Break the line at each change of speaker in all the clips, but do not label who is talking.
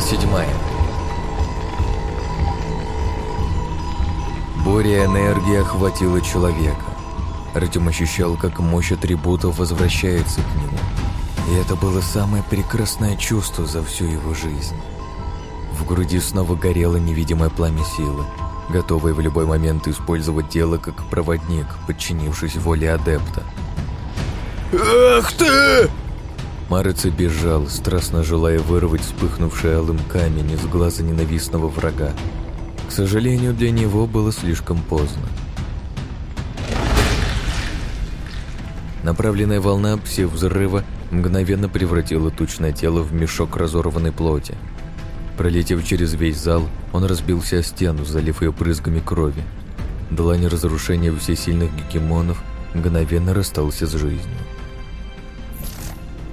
Седьмая. Буря энергии охватила человека. Артем ощущал, как мощь атрибутов возвращается к нему. И это было самое прекрасное чувство за всю его жизнь. В груди снова горело невидимое пламя силы, готовое в любой момент использовать тело как проводник, подчинившись воле адепта.
«Ах ты!»
Марыца бежал, страстно желая вырвать вспыхнувший алым камень из глаза ненавистного врага. К сожалению, для него было слишком поздно. Направленная волна пси-взрыва мгновенно превратила тучное тело в мешок разорванной плоти. Пролетев через весь зал, он разбился о стену, залив ее брызгами крови. Длань разрушения всесильных гегемонов мгновенно расстался с жизнью.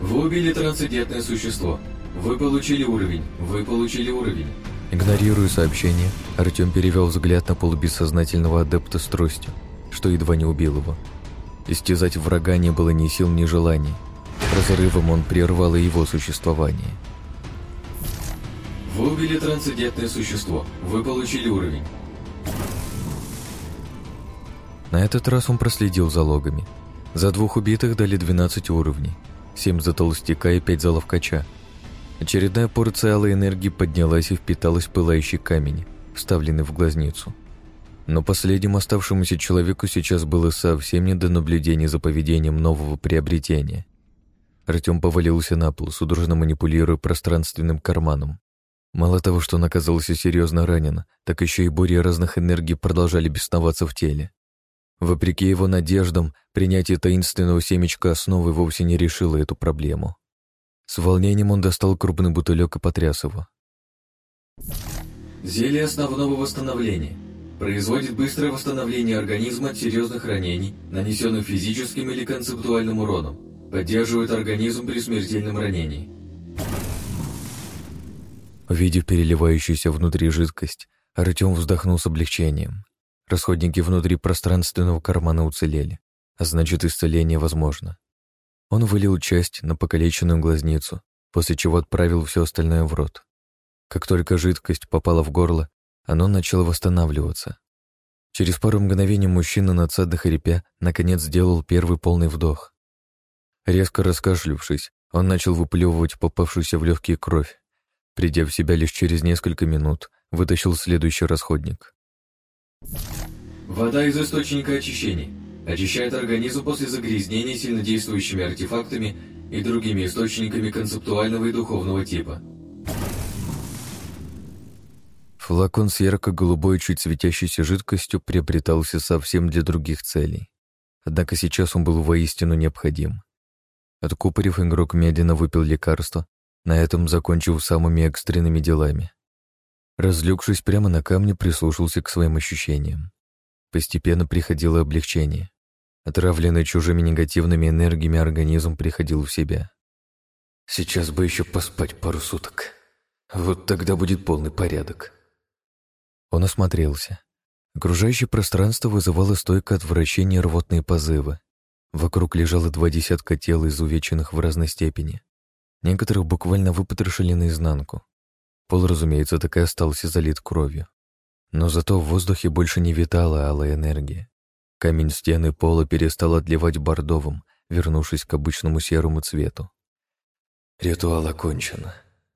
Вы убили трансцендентное существо. Вы получили уровень. Вы получили уровень.
Игнорируя сообщение, Артем перевел взгляд на полубессознательного адепта с тростью, что едва не убил его. Истязать врага не было ни сил, ни желаний. Разрывом он прервал и его существование.
Вы убили трансцендентное существо. Вы получили уровень.
На этот раз он проследил за логами. За двух убитых дали 12 уровней, семь за толстяка и пять за ловкача. Очередная порция алой энергии поднялась и впиталась в пылающий камень, вставленный в глазницу. Но последнему оставшемуся человеку сейчас было совсем не до наблюдения за поведением нового приобретения. Артем повалился на пол, судорожно манипулируя пространственным карманом. Мало того, что он оказался серьезно ранен, так еще и бури разных энергий продолжали бесноваться в теле. Вопреки его надеждам, принятие таинственного семечка основы вовсе не решило эту проблему. С волнением он достал крупный бутылек и потряс его.
Зелье основного восстановления. Производит быстрое восстановление организма от серьезных ранений, нанесенных физическим или концептуальным уроном. Поддерживает организм при смертельном ранении.
Увидев переливающуюся внутри жидкость, Артем вздохнул с облегчением. Расходники внутри пространственного кармана уцелели, а значит, исцеление возможно. Он вылил часть на покалеченную глазницу, после чего отправил все остальное в рот. Как только жидкость попала в горло, оно начало восстанавливаться. Через пару мгновений мужчина, надсадно хрипя, наконец сделал первый полный вдох. Резко раскашлившись, он начал выплевывать попавшуюся в легкие кровь. Придя в себя лишь через несколько минут, вытащил следующий расходник.
Вода из источника очищения. Очищает организм после загрязнения сильнодействующими артефактами и другими источниками концептуального и духовного типа.
Флакон с ярко-голубой, чуть светящейся жидкостью приобретался совсем для других целей. Однако сейчас он был воистину необходим. Откупорив, игрок медленно выпил лекарство, на этом закончив самыми экстренными делами. Разлегшись прямо на камне, прислушался к своим ощущениям. Постепенно приходило облегчение. Отравленный чужими негативными энергиями организм приходил в себя. Сейчас бы еще поспать пару суток. Вот тогда будет полный порядок. Он осмотрелся. Окружающее пространство вызывало стойкое отвращение рвотные позывы. Вокруг лежало два десятка тел, изувеченных в разной степени. Некоторых буквально выпотрошили наизнанку. Пол, разумеется, так и остался залит кровью. Но зато в воздухе больше не витала алая энергия. Камень стены пола перестал отливать бордовым, вернувшись к обычному серому цвету. Ритуал окончен.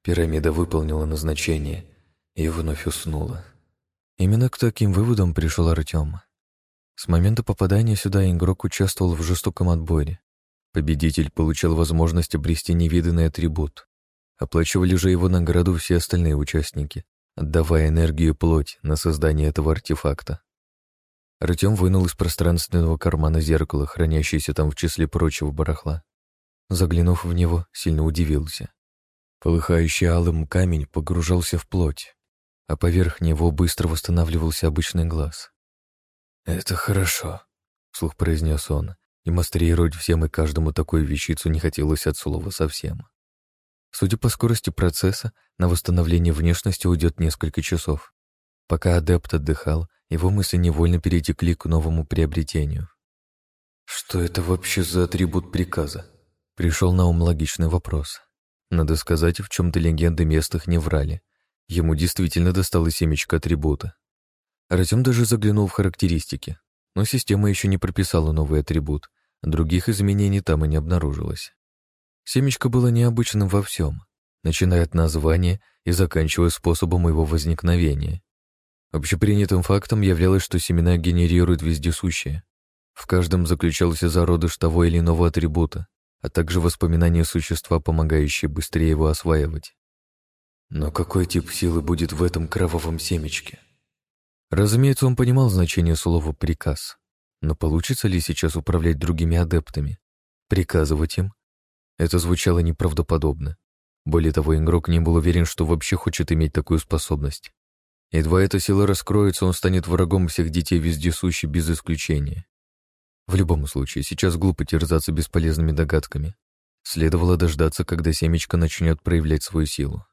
Пирамида выполнила назначение и вновь уснула. Именно к таким выводам пришел Артем. С момента попадания сюда игрок участвовал в жестоком отборе. Победитель получил возможность обрести невиданный атрибут. Оплачивали же его награду все остальные участники, отдавая энергию плоть на создание этого артефакта. Артем вынул из пространственного кармана зеркало, хранящееся там в числе прочего барахла. Заглянув в него, сильно удивился. Полыхающий алым камень погружался в плоть, а поверх него быстро восстанавливался обычный глаз. «Это хорошо», — вслух произнес он. Демонстрировать всем и каждому такую вещицу не хотелось от слова совсем. Судя по скорости процесса, на восстановление внешности уйдет несколько часов. Пока адепт отдыхал, его мысли невольно перетекли к новому приобретению. «Что это вообще за атрибут приказа?» Пришел на ум логичный вопрос. Надо сказать, в чем-то легенды местных не врали. Ему действительно досталось семечко атрибута. Артем даже заглянул в характеристики, но система еще не прописала новый атрибут, других изменений там и не обнаружилось. Семечко было необычным во всем, начиная от названия и заканчивая способом его возникновения. Общепринятым фактом являлось, что семена генерируют вездесущее. В каждом заключался зародыш того или иного атрибута, а также воспоминания существа, помогающие быстрее его осваивать. Но какой тип силы будет в этом кровавом семечке? Разумеется, он понимал значение слова «приказ». Но получится ли сейчас управлять другими адептами? Приказывать им? Это звучало неправдоподобно. Более того, игрок не был уверен, что вообще хочет иметь такую способность. Едва эта сила раскроется, он станет врагом всех детей вездесущий без исключения. В любом случае, сейчас глупо терзаться бесполезными догадками. Следовало дождаться, когда семечко начнет проявлять свою силу.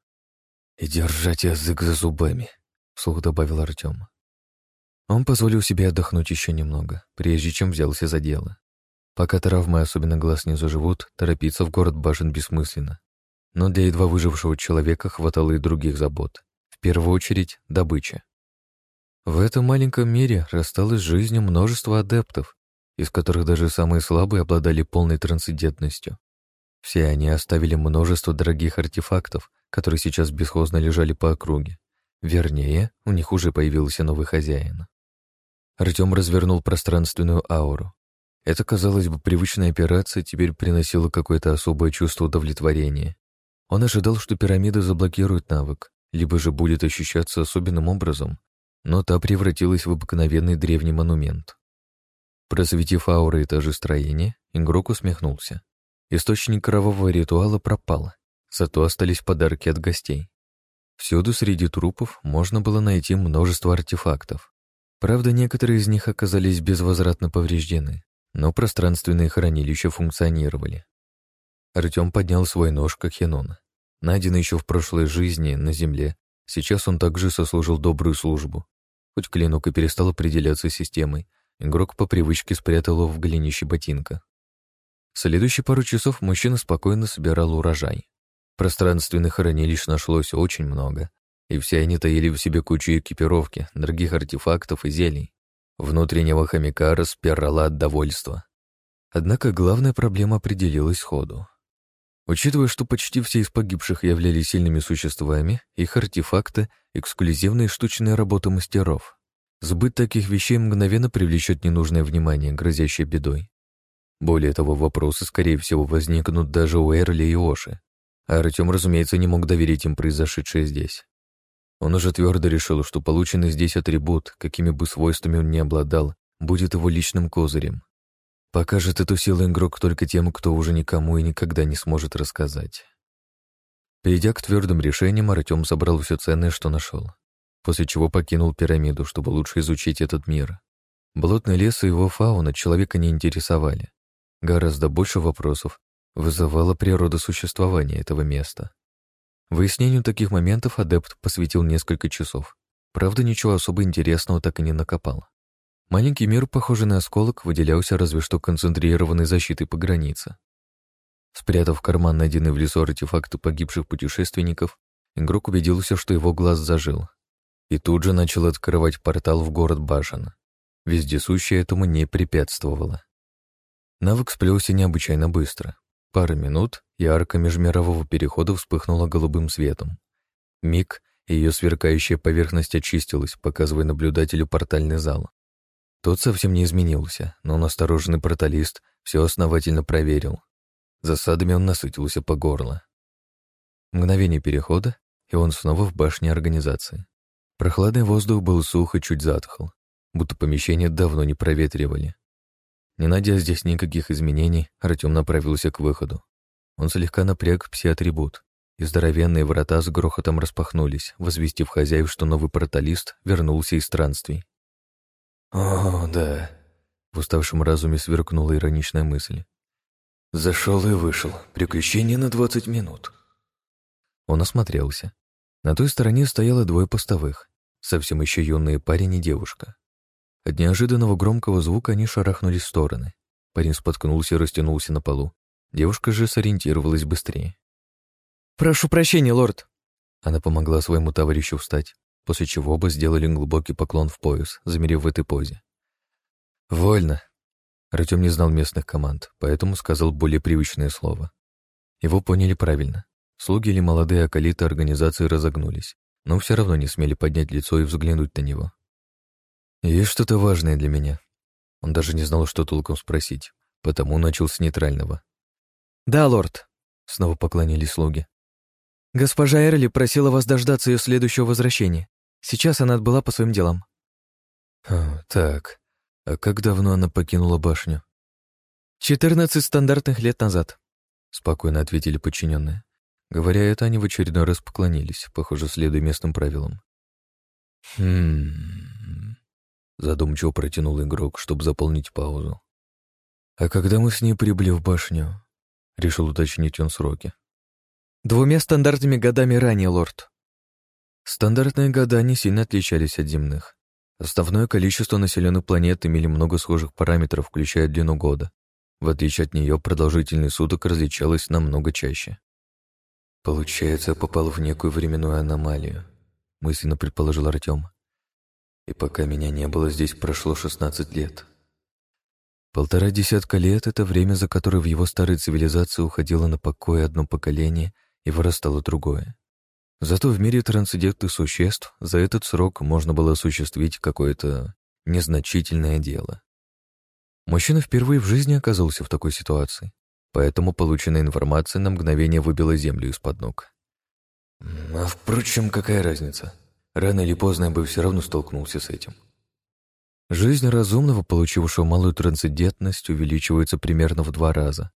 «И держать язык за зубами», — вслух добавил Артем. Он позволил себе отдохнуть еще немного, прежде чем взялся за дело. Пока травмы, особенно глаз не заживут, торопиться в город башен бессмысленно. Но для едва выжившего человека хватало и других забот. В первую очередь, добыча. В этом маленьком мире рассталось жизнью множество адептов, из которых даже самые слабые обладали полной трансцендентностью. Все они оставили множество дорогих артефактов, которые сейчас бесхозно лежали по округе. Вернее, у них уже появился новый хозяин. Артем развернул пространственную ауру. Это, казалось бы, привычная операция теперь приносила какое-то особое чувство удовлетворения. Он ожидал, что пирамида заблокирует навык, либо же будет ощущаться особенным образом, но та превратилась в обыкновенный древний монумент. Просветив ауры этажи строения, игрок усмехнулся. Источник кровавого ритуала пропал, зато остались подарки от гостей. Всюду среди трупов можно было найти множество артефактов. Правда, некоторые из них оказались безвозвратно повреждены, но пространственные хранилища функционировали. Артем поднял свой нож, как Хенон. Найденный еще в прошлой жизни на земле, сейчас он также сослужил добрую службу. Хоть клинок и перестал определяться системой, игрок по привычке спрятал его в голенище ботинка. Следующие пару часов мужчина спокойно собирал урожай. Пространственных хранилищ нашлось очень много, и все они таили в себе кучу экипировки, дорогих артефактов и зелий. Внутреннего хомяка распирала от довольства. Однако главная проблема определилась сходу. Учитывая, что почти все из погибших являлись сильными существами, их артефакты — эксклюзивные штучные работы мастеров. Сбыт таких вещей мгновенно привлечет ненужное внимание, грозящее бедой. Более того, вопросы, скорее всего, возникнут даже у Эрли и Оши. А Артем, разумеется, не мог доверить им произошедшее здесь. Он уже твердо решил, что полученный здесь атрибут, какими бы свойствами он ни обладал, будет его личным козырем. Покажет эту силу игрок только тем, кто уже никому и никогда не сможет рассказать. Перейдя к твердым решениям, Артем собрал все ценное, что нашел, после чего покинул пирамиду, чтобы лучше изучить этот мир. Болотный лес и его фауна человека не интересовали. Гораздо больше вопросов вызывала природа существования этого места. Выяснению таких моментов адепт посвятил несколько часов. Правда, ничего особо интересного так и не накопал. Маленький мир, похожий на осколок, выделялся разве что концентрированной защитой по границе. Спрятав в карман найденный в лесу артефакты погибших путешественников, игрок убедился, что его глаз зажил. И тут же начал открывать портал в город Башен. Вездесущее этому не препятствовало. Навык сплелся необычайно быстро. Пара минут, и арка межмирового перехода вспыхнула голубым светом. Миг, и ее сверкающая поверхность очистилась, показывая наблюдателю портальный зал. Тот совсем не изменился, но настороженный порталист все основательно проверил. Засадами он насытился по горло. Мгновение перехода, и он снова в башне организации. Прохладный воздух был сух и чуть затхл, будто помещение давно не проветривали. Не найдя здесь никаких изменений, Артем направился к выходу. Он слегка напряг пси-атрибут, и здоровенные врата с грохотом распахнулись, возвестив хозяев, что новый порталист вернулся из странствий. «О, да», — в уставшем разуме сверкнула ироничная мысль. «Зашел и вышел. Приключение на двадцать минут». Он осмотрелся. На той стороне стояло двое постовых, совсем еще юные парень и девушка. От неожиданного громкого звука они шарахнулись в стороны. Парень споткнулся и растянулся на полу. Девушка же сориентировалась быстрее.
«Прошу прощения, лорд».
Она помогла своему товарищу встать, после чего оба сделали глубокий поклон в пояс, замерев в этой позе. «Вольно». Артем не знал местных команд, поэтому сказал более привычное слово. Его поняли правильно. Слуги или молодые акалиты организации разогнулись, но все равно не смели поднять лицо и взглянуть на него. «Есть что-то важное для меня». Он даже не знал, что толком спросить, потому начал с нейтрального.
«Да, лорд», — снова поклонились слуги. «Госпожа Эрли просила вас дождаться ее следующего возвращения. Сейчас она отбыла по своим делам».
«Так, а как давно она покинула башню?»
«Четырнадцать стандартных лет назад», —
спокойно ответили подчиненные. Говоря это, они в очередной раз поклонились, похоже, следуя местным правилам. «Хм...» — задумчиво протянул игрок, чтобы заполнить паузу. «А когда мы с ней прибыли в башню?» — решил уточнить он сроки.
«Двумя стандартными годами ранее, лорд».
Стандартные года не сильно отличались от земных. Основное количество населенных планет имели много схожих параметров, включая длину года. В отличие от нее, продолжительность суток различалась намного чаще. «Получается, я попал в некую временную аномалию», — мысленно предположил Артем. «И пока меня не было, здесь прошло 16 лет». Полтора десятка лет — это время, за которое в его старой цивилизации уходило на покой одно поколение и вырастало другое. Зато в мире трансцендентных существ за этот срок можно было осуществить какое-то незначительное дело. Мужчина впервые в жизни оказался в такой ситуации, поэтому полученная информация на мгновение выбила землю из-под ног. А впрочем, какая разница? Рано или поздно я бы все равно столкнулся с этим. Жизнь разумного, получившего малую трансцендентность, увеличивается примерно в два раза.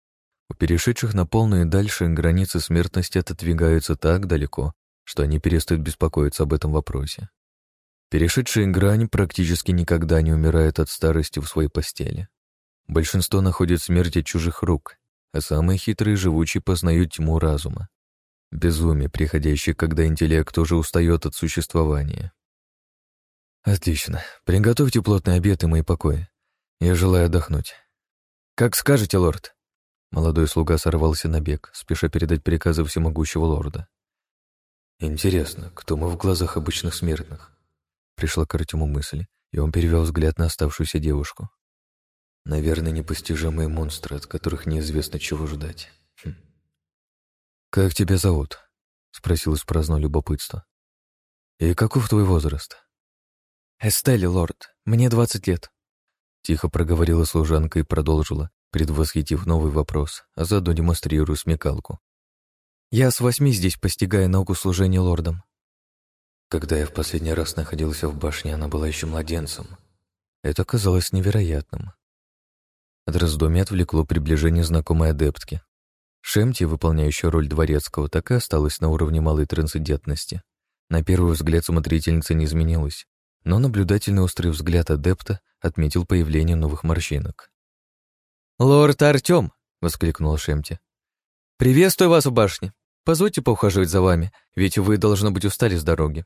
У перешедших на полную и дальше границы смертности отодвигаются так далеко, что они перестают беспокоиться об этом вопросе. Перешедшие грань практически никогда не умирают от старости в своей постели. Большинство находит смерть от чужих рук, а самые хитрые живучие познают тьму разума. Безумие, приходящее, когда интеллект уже устает от существования. Отлично. Приготовьте плотный обед и мои покои. Я желаю отдохнуть. Как скажете, лорд. Молодой слуга сорвался на бег, спеша передать приказы всемогущего лорда. Интересно, кто мы в глазах обычных смертных? Пришла к Артему мысль, и он перевел взгляд на оставшуюся девушку. Наверное, непостижимые монстры, от которых неизвестно чего ждать. Хм. «Как тебя зовут?» — спросил из праздного любопытства. «И каков твой возраст?»
«Эстелли, лорд. Мне двадцать лет».
Тихо проговорила служанка и продолжила, предвосхитив новый вопрос, а заодно демонстрируя смекалку.
Я с восьми здесь постигаю науку служения лордам.
Когда я в последний раз находился в башне, она была еще младенцем. Это казалось невероятным. От раздумья отвлекло приближение знакомой адептки. Шемти, выполняющая роль дворецкого, так и осталась на уровне малой трансцендентности. На первый взгляд смотрительница не изменилась, но наблюдательный острый взгляд адепта отметил появление новых морщинок.
«Лорд Артем!» — воскликнул Шемти. «Приветствую вас в башне. Позвольте поухаживать за вами, ведь вы, должно быть, устали с дороги».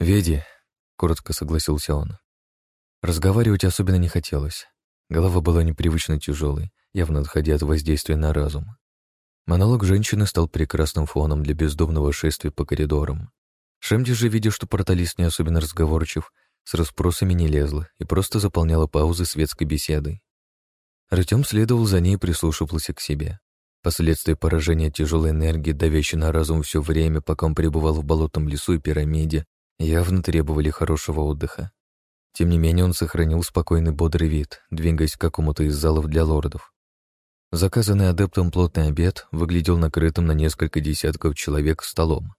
«Веди», — коротко согласился он. Разговаривать особенно не хотелось. Голова была непривычно тяжелой, явно отходя от воздействия на разум. Монолог женщины стал прекрасным фоном для бездумного шествия по коридорам. Шемди же, видя, что порталист не особенно разговорчив, с расспросами не лезла и просто заполняла паузы светской беседой. Артем следовал за ней и прислушивался к себе. Последствия поражения тяжелой энергии, давящей на разум все время, пока он пребывал в болотном лесу и пирамиде, явно требовали хорошего отдыха. Тем не менее, он сохранил спокойный бодрый вид, двигаясь к какому-то из залов для лордов. Заказанный адептом плотный обед выглядел накрытым на несколько десятков человек столом.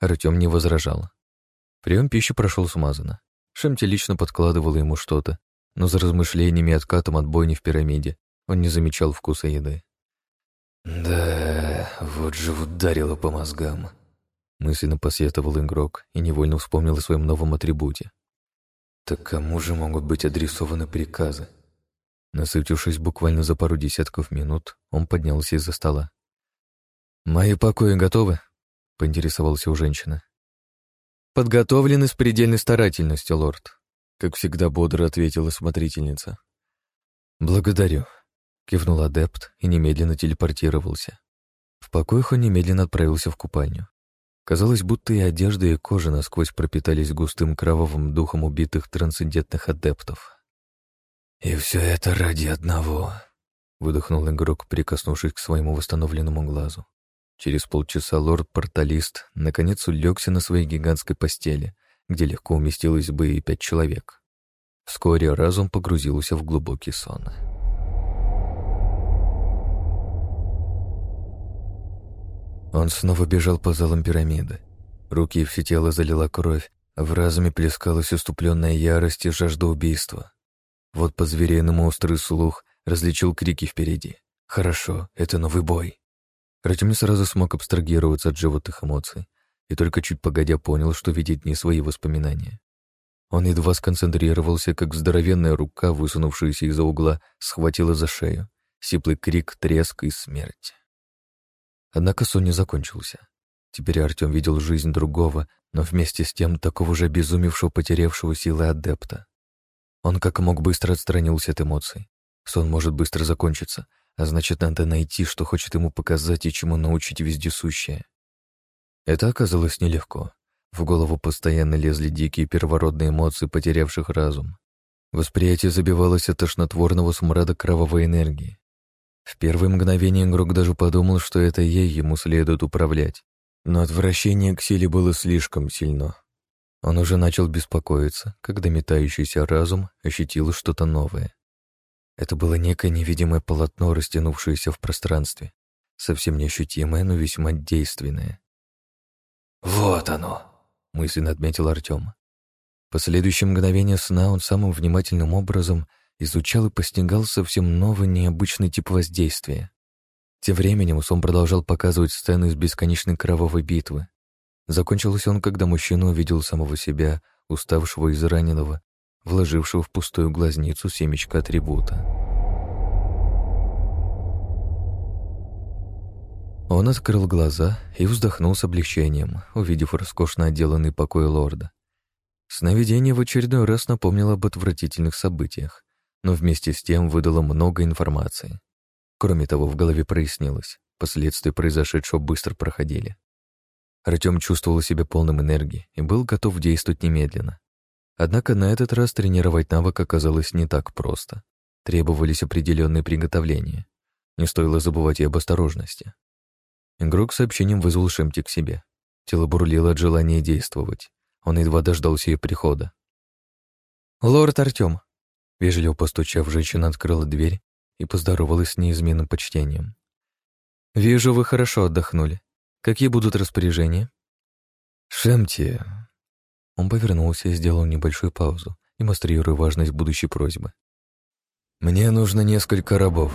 Артем не возражал. Прием пищи прошел смазанно. Шемти лично подкладывал ему что-то, но за размышлениями и откатом от бойни в пирамиде он не замечал вкуса еды. «Да, вот же ударило по мозгам», — мысленно посетовал игрок и невольно вспомнил о своем новом атрибуте. «Так кому же могут быть адресованы приказы?» Насытившись буквально за пару десятков минут, он поднялся из-за стола. «Мои покои готовы?» — поинтересовался у женщины.
«Подготовлены с предельной старательностью, лорд», —
как всегда бодро ответила смотрительница. «Благодарю», Кивнул адепт и немедленно телепортировался. В покоях он немедленно отправился в купальню. Казалось, будто и одежда, и кожа насквозь пропитались густым кровавым духом убитых трансцендентных адептов. «И все это ради одного», — выдохнул игрок, прикоснувшись к своему восстановленному глазу. Через полчаса лорд-порталист наконец улегся на своей гигантской постели, где легко уместилось бы и пять человек. Вскоре разум погрузился в глубокий сон. Он снова бежал по залам пирамиды. Руки и все тело залила кровь, а в разуме плескалась уступленная ярость и жажда убийства. Вот по звериному острый слух различил крики впереди. «Хорошо, это новый бой». Артем не сразу смог абстрагироваться от животных эмоций и только чуть погодя понял, что видит не свои воспоминания. Он едва сконцентрировался, как здоровенная рука, высунувшаяся из-за угла, схватила за шею. Сиплый крик, треск и смерть. Однако сон не закончился. Теперь Артем видел жизнь другого, но вместе с тем такого же обезумевшего, потерявшего силы адепта. Он как мог быстро отстранился от эмоций. Сон может быстро закончиться, а значит, надо найти, что хочет ему показать и чему научить вездесущее. Это оказалось нелегко. В голову постоянно лезли дикие первородные эмоции, потерявших разум. Восприятие забивалось от тошнотворного смрада кровавой энергии. В первые мгновения игрок даже подумал, что это ей ему следует управлять. Но отвращение к силе было слишком сильно. Он уже начал беспокоиться, когда метающийся разум ощутил что-то новое. Это было некое невидимое полотно, растянувшееся в пространстве, совсем неощутимое, но весьма действенное.
«Вот оно!»
— мысленно отметил Артем. По следующем мгновение сна он самым внимательным образом изучал и постигал совсем новый необычный тип воздействия. Тем временем сон продолжал показывать сцены из бесконечной кровавой битвы. Закончился он, когда мужчина увидел самого себя, уставшего и израненного, вложившего в пустую глазницу семечко атрибута. Он открыл глаза и вздохнул с облегчением, увидев роскошно отделанный покой лорда. Сновидение в очередной раз напомнило об отвратительных событиях но вместе с тем выдало много информации. Кроме того, в голове прояснилось, последствия произошедшего быстро проходили. Артем чувствовал себя полным энергии и был готов действовать немедленно. Однако на этот раз тренировать навык оказалось не так просто. Требовались определенные приготовления. Не стоило забывать и об осторожности. Игрок сообщением вызвал Шемти к себе. Тело бурлило от желания действовать. Он едва дождался ее прихода.
«Лорд Артем,
Вежливо постучав, женщина открыла дверь и поздоровалась с неизменным почтением.
«Вижу, вы хорошо отдохнули. Какие будут распоряжения?»
«Шемти...» Он повернулся и сделал небольшую паузу, демонстрируя важность будущей просьбы. «Мне нужно несколько рабов.